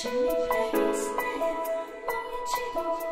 She prays, never, only she goes.